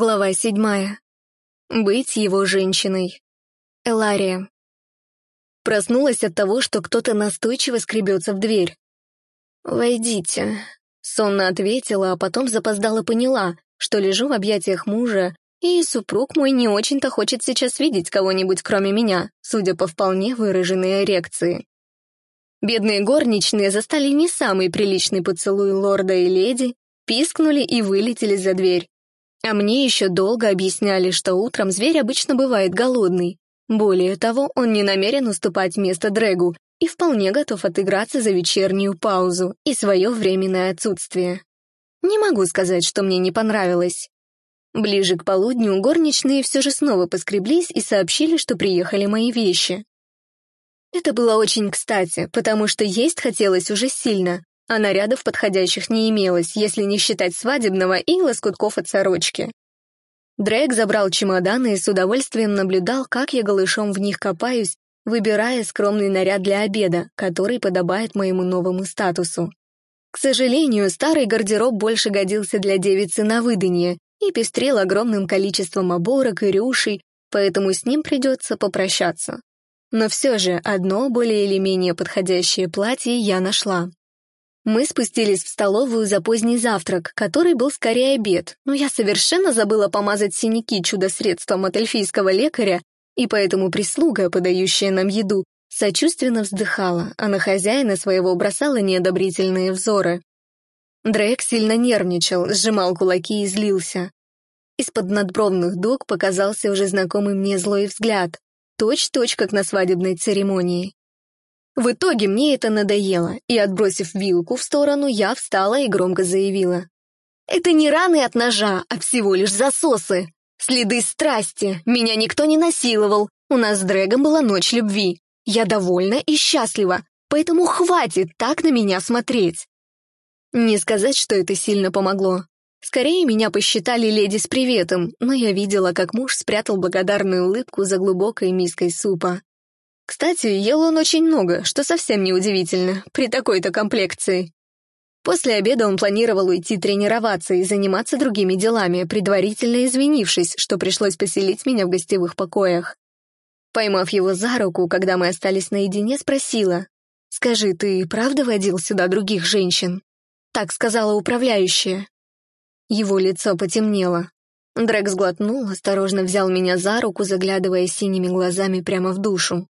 Глава седьмая. Быть его женщиной. Элария. Проснулась от того, что кто-то настойчиво скребется в дверь. «Войдите», — сонно ответила, а потом запоздала поняла, что лежу в объятиях мужа, и супруг мой не очень-то хочет сейчас видеть кого-нибудь кроме меня, судя по вполне выраженной эрекции. Бедные горничные застали не самый приличный поцелуй лорда и леди, пискнули и вылетели за дверь. А мне еще долго объясняли, что утром зверь обычно бывает голодный. Более того, он не намерен уступать место Дрэгу и вполне готов отыграться за вечернюю паузу и свое временное отсутствие. Не могу сказать, что мне не понравилось. Ближе к полудню горничные все же снова поскреблись и сообщили, что приехали мои вещи. Это было очень кстати, потому что есть хотелось уже сильно, а нарядов подходящих не имелось, если не считать свадебного и лоскутков от сорочки. Дрейк забрал чемоданы и с удовольствием наблюдал, как я голышом в них копаюсь, выбирая скромный наряд для обеда, который подобает моему новому статусу. К сожалению, старый гардероб больше годился для девицы на выданье и пестрел огромным количеством оборок и рюшей, поэтому с ним придется попрощаться. Но все же одно более или менее подходящее платье я нашла. Мы спустились в столовую за поздний завтрак, который был скорее обед, но я совершенно забыла помазать синяки чудо-средством от эльфийского лекаря, и поэтому прислуга, подающая нам еду, сочувственно вздыхала, а на хозяина своего бросала неодобрительные взоры. Дрейк сильно нервничал, сжимал кулаки и злился. Из-под надбровных дуг показался уже знакомый мне злой взгляд, точь-точь, как на свадебной церемонии. В итоге мне это надоело, и, отбросив вилку в сторону, я встала и громко заявила. «Это не раны от ножа, а всего лишь засосы. Следы страсти. Меня никто не насиловал. У нас с Дрэгом была ночь любви. Я довольна и счастлива, поэтому хватит так на меня смотреть». Не сказать, что это сильно помогло. Скорее, меня посчитали леди с приветом, но я видела, как муж спрятал благодарную улыбку за глубокой миской супа. Кстати, ел он очень много, что совсем не удивительно, при такой-то комплекции. После обеда он планировал уйти тренироваться и заниматься другими делами, предварительно извинившись, что пришлось поселить меня в гостевых покоях. Поймав его за руку, когда мы остались наедине, спросила, «Скажи, ты правда водил сюда других женщин?» Так сказала управляющая. Его лицо потемнело. Дрэк сглотнул, осторожно взял меня за руку, заглядывая синими глазами прямо в душу.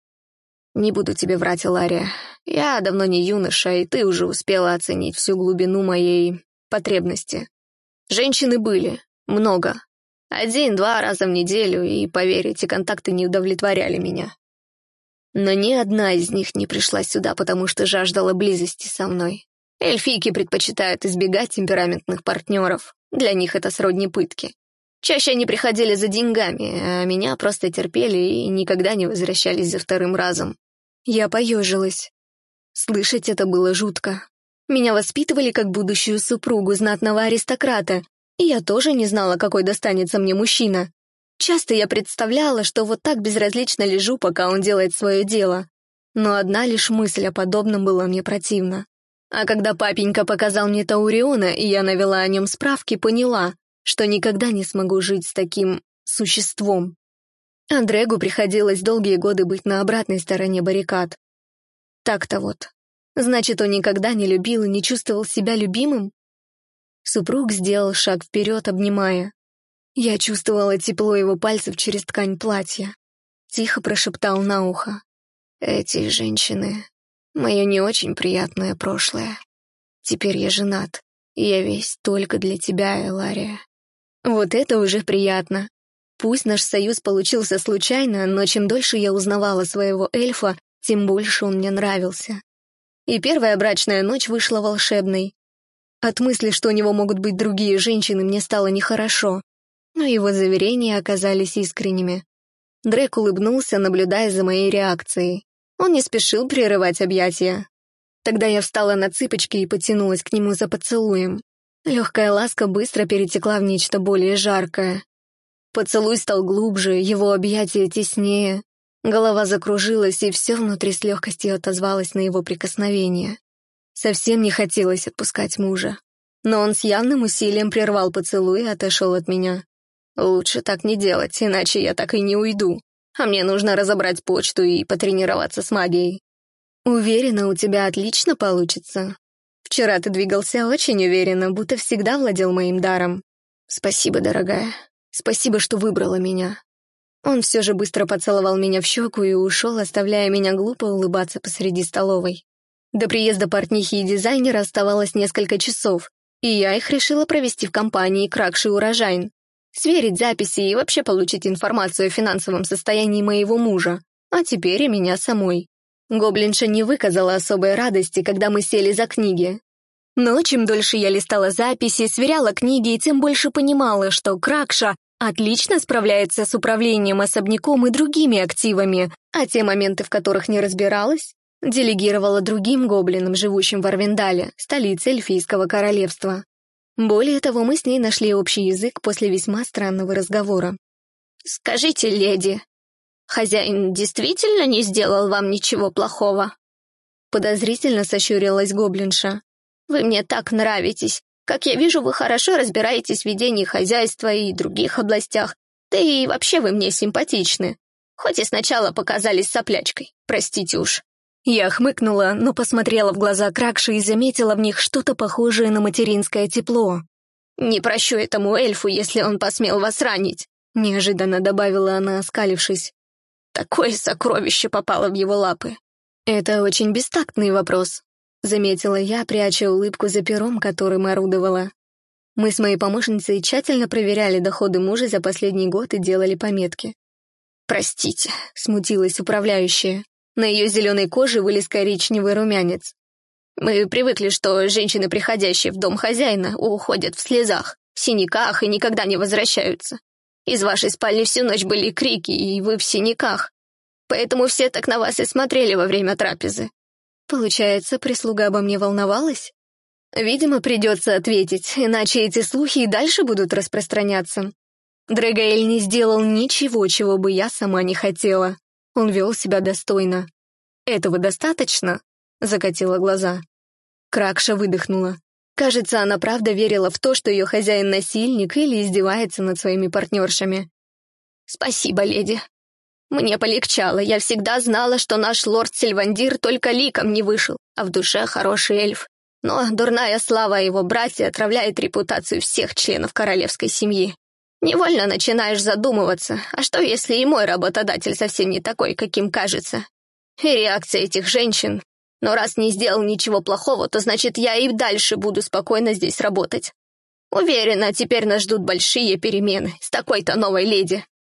«Не буду тебе врать, Лария. Я давно не юноша, и ты уже успела оценить всю глубину моей потребности. Женщины были. Много. Один-два раза в неделю, и, поверь, эти контакты не удовлетворяли меня. Но ни одна из них не пришла сюда, потому что жаждала близости со мной. Эльфийки предпочитают избегать темпераментных партнеров. Для них это сродни пытки. Чаще они приходили за деньгами, а меня просто терпели и никогда не возвращались за вторым разом. Я поежилась. Слышать это было жутко. Меня воспитывали как будущую супругу знатного аристократа, и я тоже не знала, какой достанется мне мужчина. Часто я представляла, что вот так безразлично лежу, пока он делает свое дело. Но одна лишь мысль о подобном была мне противна. А когда папенька показал мне Тауриона, и я навела о нем справки, поняла, что никогда не смогу жить с таким существом. Андрегу приходилось долгие годы быть на обратной стороне баррикад. Так-то вот. Значит, он никогда не любил и не чувствовал себя любимым? Супруг сделал шаг вперед, обнимая. Я чувствовала тепло его пальцев через ткань платья. Тихо прошептал на ухо. «Эти женщины — мое не очень приятное прошлое. Теперь я женат, и я весь только для тебя, Элария». Вот это уже приятно. Пусть наш союз получился случайно, но чем дольше я узнавала своего эльфа, тем больше он мне нравился. И первая брачная ночь вышла волшебной. От мысли, что у него могут быть другие женщины, мне стало нехорошо, но его заверения оказались искренними. Дрек улыбнулся, наблюдая за моей реакцией. Он не спешил прерывать объятия. Тогда я встала на цыпочки и потянулась к нему за поцелуем. Легкая ласка быстро перетекла в нечто более жаркое. Поцелуй стал глубже, его объятия теснее. Голова закружилась, и все внутри с легкостью отозвалось на его прикосновение. Совсем не хотелось отпускать мужа. Но он с явным усилием прервал поцелуй и отошел от меня. Лучше так не делать, иначе я так и не уйду. А мне нужно разобрать почту и потренироваться с магией. Уверена, у тебя отлично получится. Вчера ты двигался очень уверенно, будто всегда владел моим даром. Спасибо, дорогая. Спасибо, что выбрала меня. Он все же быстро поцеловал меня в щеку и ушел, оставляя меня глупо улыбаться посреди столовой. До приезда портнихи и дизайнера оставалось несколько часов, и я их решила провести в компании «Кракши Урожайн», сверить записи и вообще получить информацию о финансовом состоянии моего мужа, а теперь и меня самой. Гоблинша не выказала особой радости, когда мы сели за книги. Но чем дольше я листала записи, сверяла книги, тем больше понимала, что Кракша отлично справляется с управлением особняком и другими активами, а те моменты, в которых не разбиралась, делегировала другим гоблинам, живущим в Арвиндале, столице эльфийского королевства. Более того, мы с ней нашли общий язык после весьма странного разговора. «Скажите, леди, хозяин действительно не сделал вам ничего плохого?» Подозрительно сощурилась гоблинша. «Вы мне так нравитесь. Как я вижу, вы хорошо разбираетесь в ведении хозяйства и других областях. Да и вообще вы мне симпатичны. Хоть и сначала показались соплячкой, простите уж». Я хмыкнула, но посмотрела в глаза Кракши и заметила в них что-то похожее на материнское тепло. «Не прощу этому эльфу, если он посмел вас ранить», — неожиданно добавила она, оскалившись. «Такое сокровище попало в его лапы». «Это очень бестактный вопрос», — заметила я, пряча улыбку за пером, которым орудовала. Мы с моей помощницей тщательно проверяли доходы мужа за последний год и делали пометки. «Простите», — смутилась управляющая. На ее зеленой коже вылез коричневый румянец. Мы привыкли, что женщины, приходящие в дом хозяина, уходят в слезах, в синяках и никогда не возвращаются. Из вашей спальни всю ночь были крики, и вы в синяках. Поэтому все так на вас и смотрели во время трапезы. Получается, прислуга обо мне волновалась? Видимо, придется ответить, иначе эти слухи и дальше будут распространяться. Драгаэль не сделал ничего, чего бы я сама не хотела. Он вел себя достойно. «Этого достаточно?» — закатила глаза. Кракша выдохнула. Кажется, она правда верила в то, что ее хозяин насильник или издевается над своими партнершами. «Спасибо, леди. Мне полегчало. Я всегда знала, что наш лорд Сильвандир только ликом не вышел, а в душе хороший эльф. Но дурная слава его братья отравляет репутацию всех членов королевской семьи. Невольно начинаешь задумываться, а что, если и мой работодатель совсем не такой, каким кажется? И реакция этих женщин. Но раз не сделал ничего плохого, то значит, я и дальше буду спокойно здесь работать. Уверена, теперь нас ждут большие перемены с такой-то новой леди.